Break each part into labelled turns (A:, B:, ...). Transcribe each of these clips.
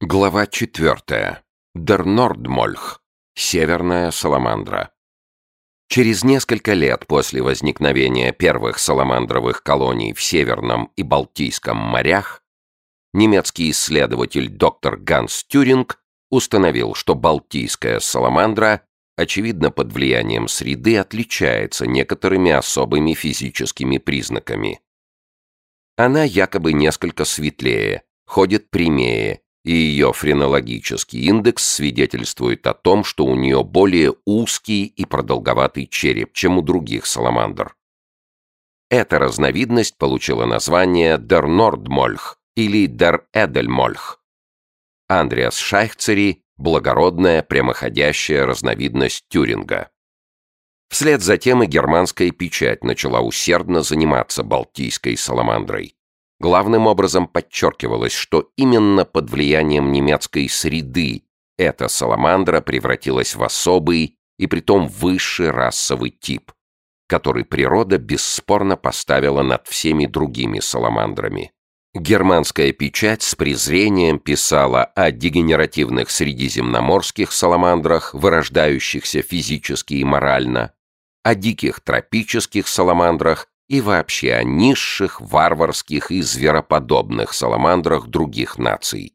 A: Глава четвертая. Дер Нордмольх. Северная саламандра. Через несколько лет после возникновения первых саламандровых колоний в Северном и Балтийском морях немецкий исследователь доктор Ганс Тюринг установил, что Балтийская саламандра, очевидно под влиянием среды, отличается некоторыми особыми физическими признаками. Она якобы несколько светлее, ходит прямее, и ее френологический индекс свидетельствует о том, что у нее более узкий и продолговатый череп, чем у других саламандр. Эта разновидность получила название Nordmolch или Edelmolch. Андреас Шайхцери – благородная прямоходящая разновидность Тюринга. Вслед за тем и германская печать начала усердно заниматься балтийской саламандрой. Главным образом подчеркивалось, что именно под влиянием немецкой среды эта саламандра превратилась в особый и притом высший расовый тип, который природа бесспорно поставила над всеми другими саламандрами. Германская печать с презрением писала о дегенеративных средиземноморских саламандрах, вырождающихся физически и морально, о диких тропических саламандрах и вообще о низших, варварских и звероподобных саламандрах других наций.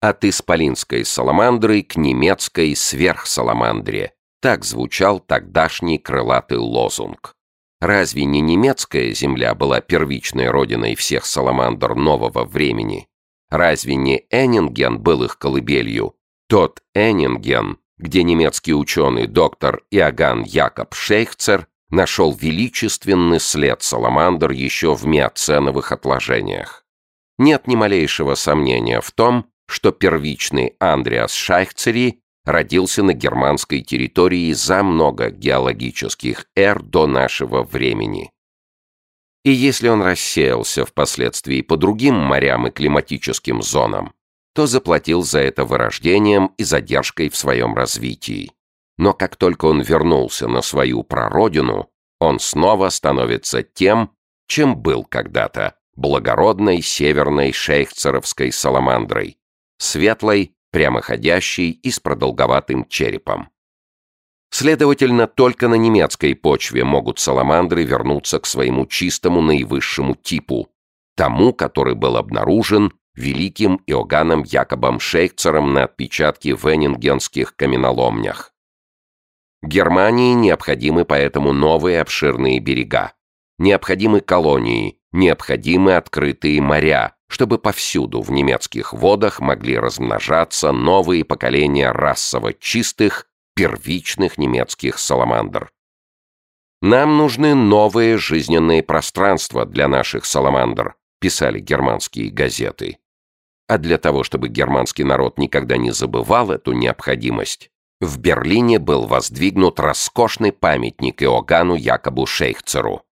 A: От исполинской саламандры к немецкой сверхсаламандре. Так звучал тогдашний крылатый лозунг. Разве не немецкая земля была первичной родиной всех саламандр нового времени? Разве не Эннинген был их колыбелью? Тот Эннинген, где немецкий ученый доктор Иоганн Якоб Шейхцер нашел величественный след саламандр еще в миоценовых отложениях. Нет ни малейшего сомнения в том, что первичный Андреас Шайхцери родился на германской территории за много геологических эр до нашего времени. И если он рассеялся впоследствии по другим морям и климатическим зонам, то заплатил за это вырождением и задержкой в своем развитии. Но как только он вернулся на свою прародину, он снова становится тем, чем был когда-то, благородной северной шейхцеровской саламандрой, светлой, прямоходящей и с продолговатым черепом. Следовательно, только на немецкой почве могут саламандры вернуться к своему чистому наивысшему типу, тому, который был обнаружен великим Иоганном Якобом Шейхцером на отпечатке в Эннингенских каменоломнях. Германии необходимы поэтому новые обширные берега. Необходимы колонии, необходимы открытые моря, чтобы повсюду в немецких водах могли размножаться новые поколения расово чистых, первичных немецких саламандр. «Нам нужны новые жизненные пространства для наших саламандр», писали германские газеты. А для того, чтобы германский народ никогда не забывал эту необходимость, в Берлине был воздвигнут роскошный памятник Иоганну Якобу Шейхцеру.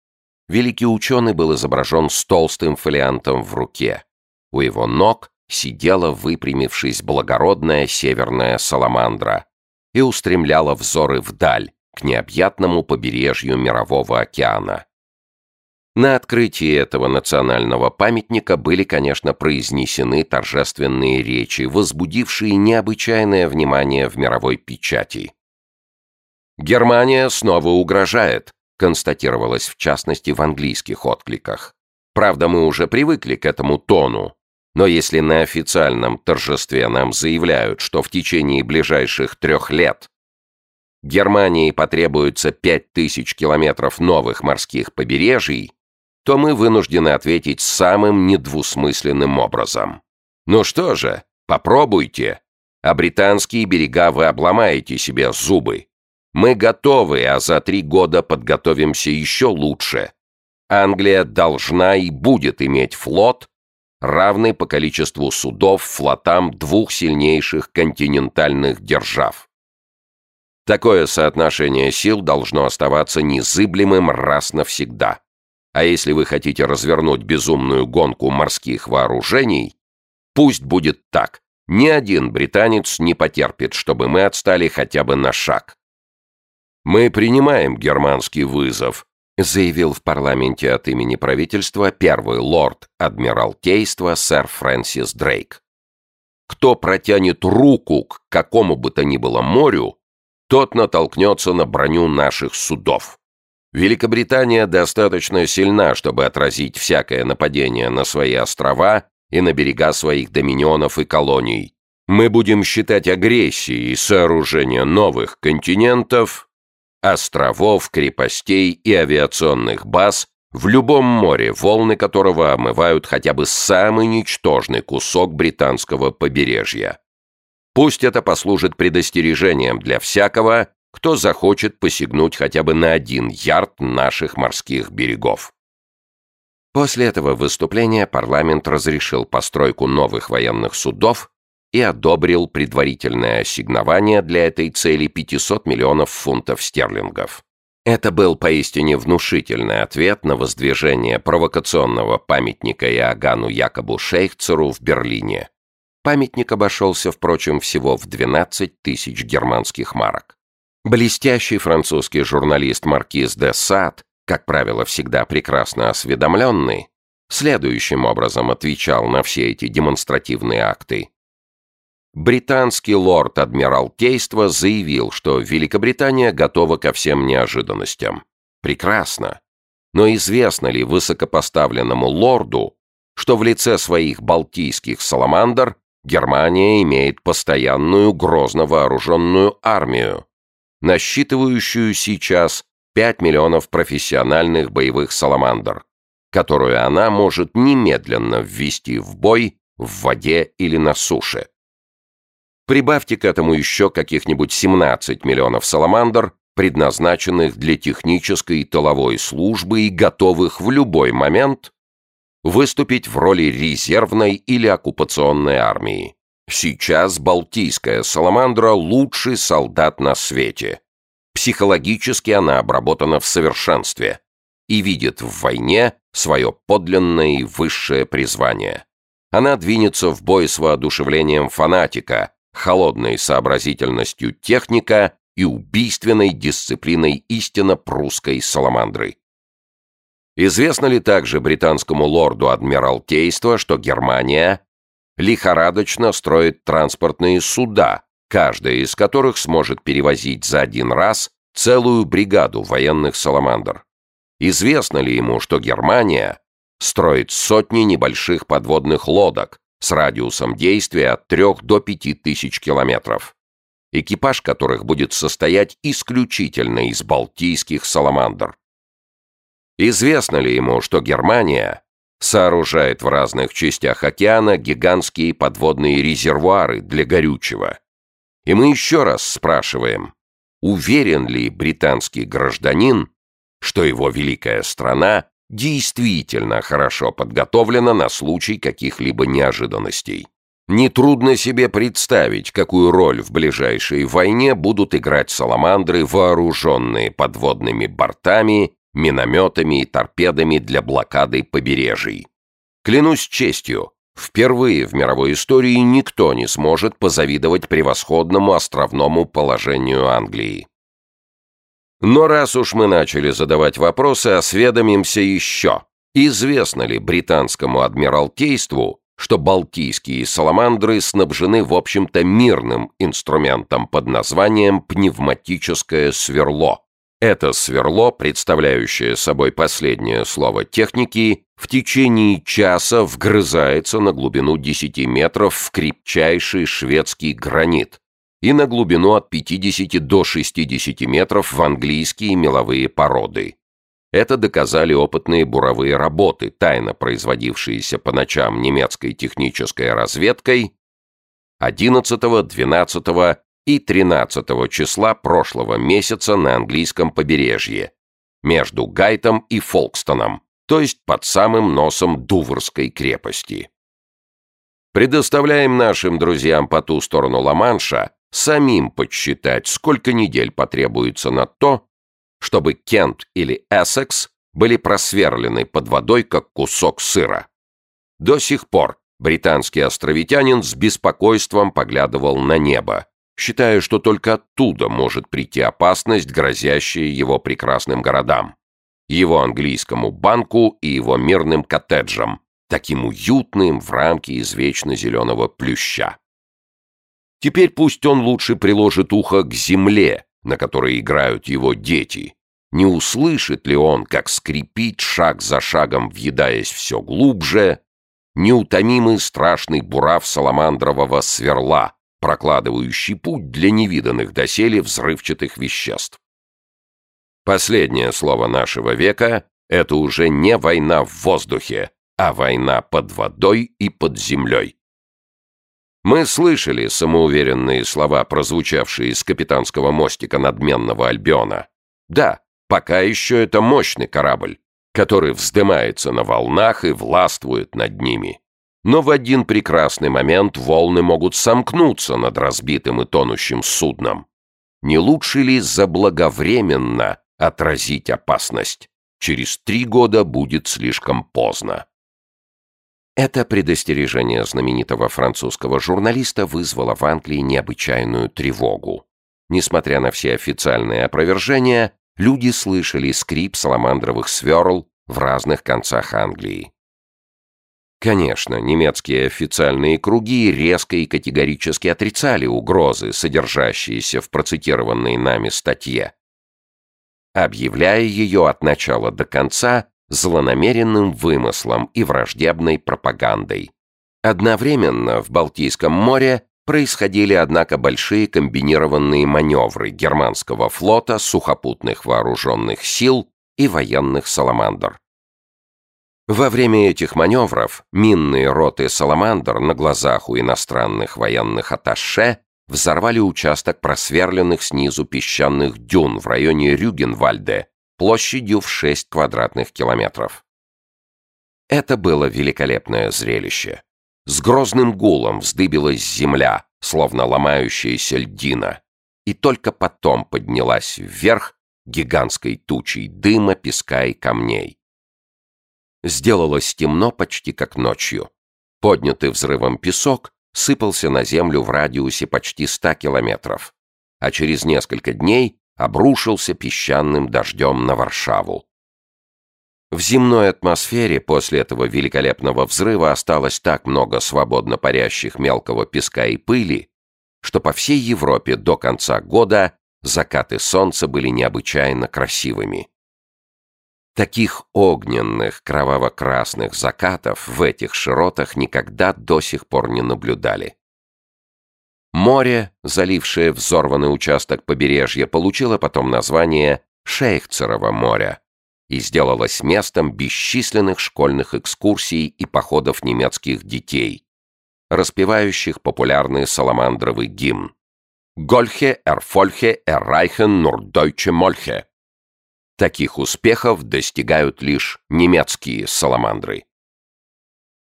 A: Великий ученый был изображен с толстым фолиантом в руке. У его ног сидела, выпрямившись, благородная северная саламандра и устремляла взоры вдаль, к необъятному побережью Мирового океана. На открытии этого национального памятника были, конечно, произнесены торжественные речи, возбудившие необычайное внимание в мировой печати. «Германия снова угрожает», констатировалось в частности в английских откликах. Правда, мы уже привыкли к этому тону, но если на официальном торжестве нам заявляют, что в течение ближайших трех лет Германии потребуется пять тысяч километров новых морских побережий, то мы вынуждены ответить самым недвусмысленным образом. Ну что же, попробуйте. А британские берега вы обломаете себе зубы. Мы готовы, а за три года подготовимся еще лучше. Англия должна и будет иметь флот, равный по количеству судов флотам двух сильнейших континентальных держав. Такое соотношение сил должно оставаться незыблемым раз навсегда. А если вы хотите развернуть безумную гонку морских вооружений, пусть будет так. Ни один британец не потерпит, чтобы мы отстали хотя бы на шаг. «Мы принимаем германский вызов», заявил в парламенте от имени правительства первый лорд Адмиралтейства сэр Фрэнсис Дрейк. кто протянет руку к какому бы то ни было морю, тот натолкнется на броню наших судов. Великобритания достаточно сильна, чтобы отразить всякое нападение на свои острова и на берега своих доминионов и колоний. Мы будем считать агрессией сооружение новых континентов, островов, крепостей и авиационных баз в любом море, волны которого омывают хотя бы самый ничтожный кусок британского побережья. Пусть это послужит предостережением для всякого, кто захочет посягнуть хотя бы на один ярд наших морских берегов. После этого выступления парламент разрешил постройку новых военных судов и одобрил предварительное ассигнование для этой цели 500 миллионов фунтов стерлингов. Это был поистине внушительный ответ на воздвижение провокационного памятника Иоганну Якобу Шейхцеру в Берлине. Памятник обошелся, впрочем, всего в 12 тысяч германских марок. Блестящий французский журналист Маркиз де Сад, как правило, всегда прекрасно осведомленный, следующим образом отвечал на все эти демонстративные акты. Британский лорд Адмиралтейства заявил, что Великобритания готова ко всем неожиданностям. Прекрасно. Но известно ли высокопоставленному лорду, что в лице своих балтийских саламандр Германия имеет постоянную грозно вооруженную армию, насчитывающую сейчас 5 миллионов профессиональных боевых саламандр, которую она может немедленно ввести в бой в воде или на суше. Прибавьте к этому еще каких-нибудь 17 миллионов саламандр, предназначенных для технической и тыловой службы и готовых в любой момент выступить в роли резервной или оккупационной армии. Сейчас Балтийская саламандра – лучший солдат на свете. Психологически она обработана в совершенстве и видит в войне свое подлинное и высшее призвание. Она двинется в бой с воодушевлением фанатика – холодной сообразительностью техника и убийственной дисциплиной истинно прусской саламандры. Известно ли также британскому лорду Адмиралтейства, что Германия лихорадочно строит транспортные суда, каждая из которых сможет перевозить за один раз целую бригаду военных саламандр? Известно ли ему, что Германия строит сотни небольших подводных лодок, с радиусом действия от 3 до 5 тысяч километров, экипаж которых будет состоять исключительно из балтийских саламандр. Известно ли ему, что Германия сооружает в разных частях океана гигантские подводные резервуары для горючего? И мы еще раз спрашиваем, уверен ли британский гражданин, что его великая страна действительно хорошо подготовлена на случай каких-либо неожиданностей. Нетрудно себе представить, какую роль в ближайшей войне будут играть саламандры, вооруженные подводными бортами, минометами и торпедами для блокады побережий. Клянусь честью, впервые в мировой истории никто не сможет позавидовать превосходному островному положению Англии. Но раз уж мы начали задавать вопросы, осведомимся еще. Известно ли британскому адмиралтейству, что балтийские саламандры снабжены, в общем-то, мирным инструментом под названием пневматическое сверло? Это сверло, представляющее собой последнее слово техники, в течение часа вгрызается на глубину 10 метров в крепчайший шведский гранит, и на глубину от 50 до 60 метров в английские меловые породы. Это доказали опытные буровые работы, тайно производившиеся по ночам немецкой технической разведкой 11, 12 и 13 числа прошлого месяца на английском побережье, между Гайтом и Фолкстоном, то есть под самым носом Дуврской крепости. Предоставляем нашим друзьям по ту сторону Ла-Манша самим подсчитать, сколько недель потребуется на то, чтобы Кент или Эссекс были просверлены под водой, как кусок сыра. До сих пор британский островитянин с беспокойством поглядывал на небо, считая, что только оттуда может прийти опасность, грозящая его прекрасным городам, его английскому банку и его мирным коттеджам, таким уютным в рамке из вечно зеленого плюща. Теперь пусть он лучше приложит ухо к земле, на которой играют его дети. Не услышит ли он, как скрипит, шаг за шагом въедаясь все глубже, неутомимый страшный бурав саламандрового сверла, прокладывающий путь для невиданных доселе взрывчатых веществ. Последнее слово нашего века — это уже не война в воздухе, а война под водой и под землей. Мы слышали самоуверенные слова, прозвучавшие из капитанского мостика надменного Альбиона. Да, пока еще это мощный корабль, который вздымается на волнах и властвует над ними. Но в один прекрасный момент волны могут сомкнуться над разбитым и тонущим судном. Не лучше ли заблаговременно отразить опасность? Через три года будет слишком поздно. Это предостережение знаменитого французского журналиста вызвало в Англии необычайную тревогу. Несмотря на все официальные опровержения, люди слышали скрип саламандровых сверл в разных концах Англии. Конечно, немецкие официальные круги резко и категорически отрицали угрозы, содержащиеся в процитированной нами статье, объявляя ее от начала до конца злонамеренным вымыслом и враждебной пропагандой. Одновременно в Балтийском море происходили, однако, большие комбинированные маневры германского флота, сухопутных вооруженных сил и военных «Саламандр». Во время этих маневров минные роты «Саламандр» на глазах у иностранных военных атташе взорвали участок просверленных снизу песчаных дюн в районе Рюгенвальде площадью в 6 квадратных километров. Это было великолепное зрелище. С грозным гулом вздыбилась земля, словно ломающаяся льдина, и только потом поднялась вверх гигантской тучей дыма, песка и камней. Сделалось темно почти как ночью. Поднятый взрывом песок сыпался на землю в радиусе почти ста километров, а через несколько дней обрушился песчаным дождем на Варшаву. В земной атмосфере после этого великолепного взрыва осталось так много свободно парящих мелкого песка и пыли, что по всей Европе до конца года закаты солнца были необычайно красивыми. Таких огненных, кроваво-красных закатов в этих широтах никогда до сих пор не наблюдали. Море, залившее взорванный участок побережья, получило потом название Шейхцерово моря и сделалось местом бесчисленных школьных экскурсий и походов немецких детей, распевающих популярный саламандровый гимн «Гольхе, Эрфольхе, Эррайхен, Нурдойче, Мольхе». Таких успехов достигают лишь немецкие саламандры.